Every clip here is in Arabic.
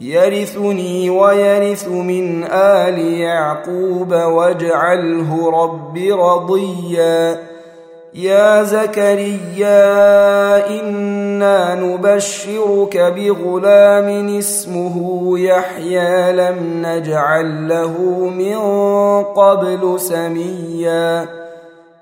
يرثني ويرث من آل يعقوب واجعله رب رضيا. يا زكريا إنا نبشرك بغلام اسمه يحيى لم نجعل له من قبل سميا.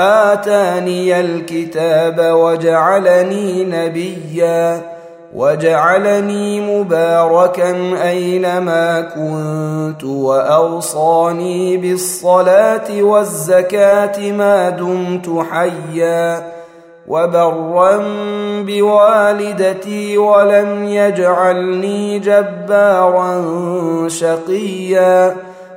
آتاني الكتاب وجعلني نبيا وجعلني مباركا أينما كنت وأوصاني بالصلاة والزكاة ما دمت حيا وبرا بوالدتي ولم يجعلني جبارا شقيا.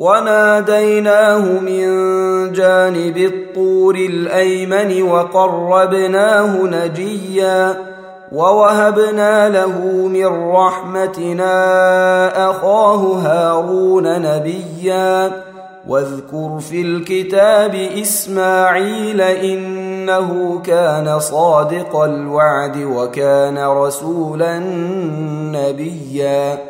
وناديناه من جانب الطور الأيمن وقربناه نجيا ووهبنا له من رحمتنا أخاه هارون نبيا واذكر في الكتاب إسماعيل إنه كان صادق الوعد وكان رسولا نبيا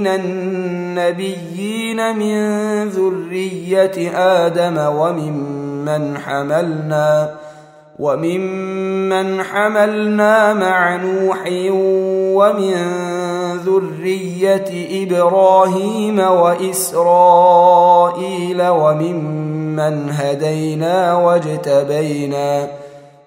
من النبيين من ذرية آدم وممن حملنا وممن حملنا مع نوح ومن ذرية إبراهيم وإسرائيل وممن هدينا واجتبينا.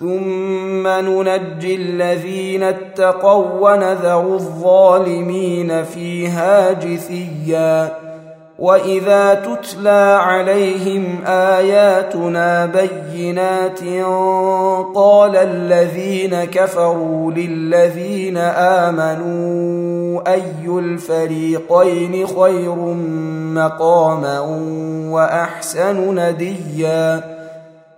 ثم ننجي الذين اتقوا ونذر الظالمين فيها جثيا واذا تتلى عليهم اياتنا بينات قال الذين كفروا للذين امنوا اي الفريقين خير مقاما واحسن نديا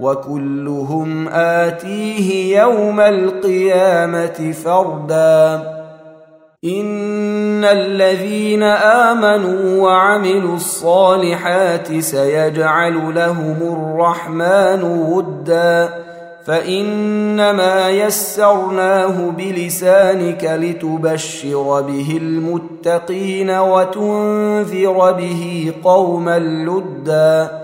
وكلهم آتيه يوم القيامة فردا. إن الذين آمنوا وعملوا الصالحات سيجعل لهم الرحمن ودا. فإنما يسرناه بلسانك لتبشر به المتقين وتنذر به قوما لُدًّا.